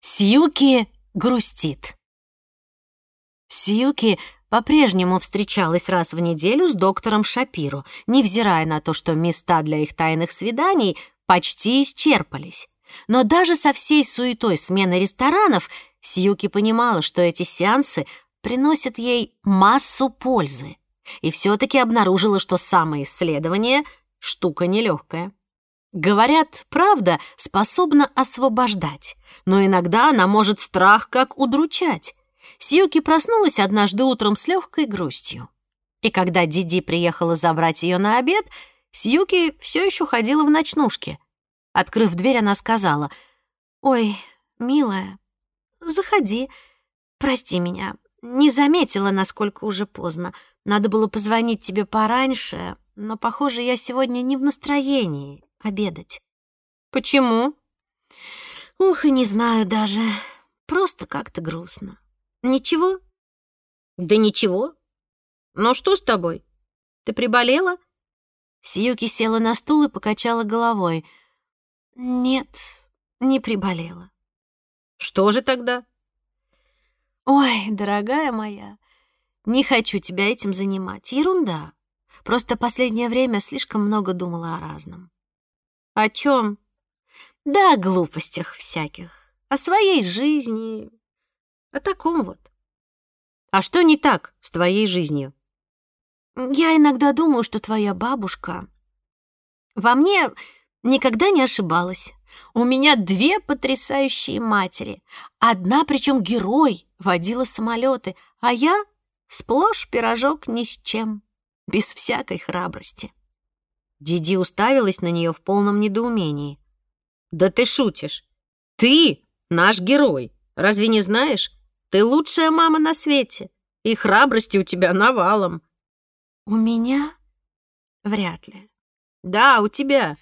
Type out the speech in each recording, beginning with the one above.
Сьюки грустит. Сьюки по-прежнему встречалась раз в неделю с доктором Шапиро, невзирая на то, что места для их тайных свиданий почти исчерпались. Но даже со всей суетой смены ресторанов Сьюки понимала, что эти сеансы приносят ей массу пользы. И все-таки обнаружила, что самоисследование — штука нелегкая. Говорят, правда способна освобождать, но иногда она может страх как удручать. Сьюки проснулась однажды утром с легкой грустью. И когда Диди приехала забрать ее на обед, Сьюки все еще ходила в ночнушке. Открыв дверь, она сказала, «Ой, милая, заходи, прости меня, не заметила, насколько уже поздно. Надо было позвонить тебе пораньше, но, похоже, я сегодня не в настроении обедать. Почему? Ух, и не знаю даже. Просто как-то грустно. Ничего? Да ничего. Но что с тобой? Ты приболела? Сьюки села на стул и покачала головой. Нет, не приболела. Что же тогда? Ой, дорогая моя, не хочу тебя этим занимать. Ерунда. Просто последнее время слишком много думала о разном. О чем? Да о глупостях всяких. О своей жизни. О таком вот. А что не так с твоей жизнью? Я иногда думаю, что твоя бабушка во мне никогда не ошибалась. У меня две потрясающие матери. Одна, причем герой, водила самолеты, а я сплошь пирожок ни с чем, без всякой храбрости. Диди уставилась на нее в полном недоумении. «Да ты шутишь! Ты наш герой! Разве не знаешь? Ты лучшая мама на свете, и храбрости у тебя навалом!» «У меня? Вряд ли». «Да, у тебя.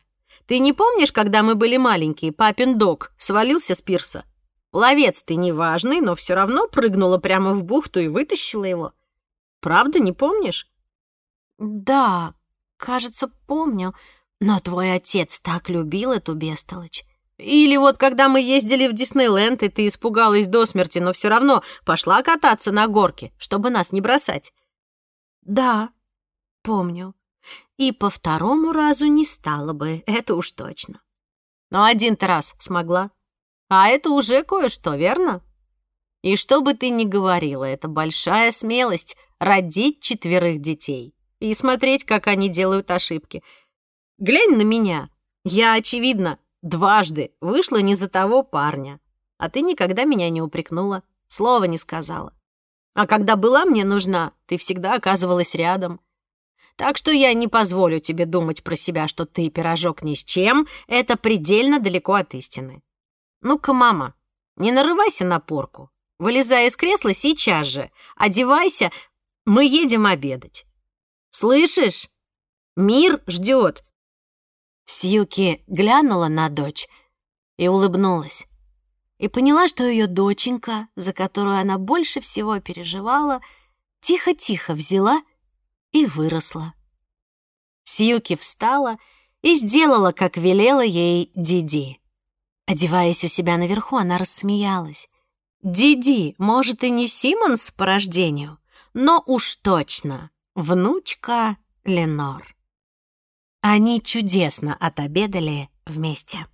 Ты не помнишь, когда мы были маленькие, папин док свалился с пирса? Ловец ты неважный, но все равно прыгнула прямо в бухту и вытащила его. Правда, не помнишь?» «Да, кажется, помню. Но твой отец так любил эту бестолочь». Или вот когда мы ездили в Диснейленд, и ты испугалась до смерти, но все равно пошла кататься на горке, чтобы нас не бросать. Да, помню. И по второму разу не стало бы, это уж точно. Но один-то раз смогла. А это уже кое-что, верно? И что бы ты ни говорила, это большая смелость родить четверых детей и смотреть, как они делают ошибки. Глянь на меня. Я, очевидно, дважды вышла не за того парня. А ты никогда меня не упрекнула, слова не сказала. А когда была мне нужна, ты всегда оказывалась рядом. Так что я не позволю тебе думать про себя, что ты пирожок ни с чем. Это предельно далеко от истины. Ну-ка, мама, не нарывайся на порку. Вылезай из кресла сейчас же. Одевайся, мы едем обедать. Слышишь? Мир ждет. Сьюки глянула на дочь и улыбнулась. И поняла, что ее доченька, за которую она больше всего переживала, тихо-тихо взяла и выросла. Сьюки встала и сделала, как велела ей Диди. Одеваясь у себя наверху, она рассмеялась. Диди, может, и не Симмонс по рождению, но уж точно внучка Ленор. Они чудесно отобедали вместе.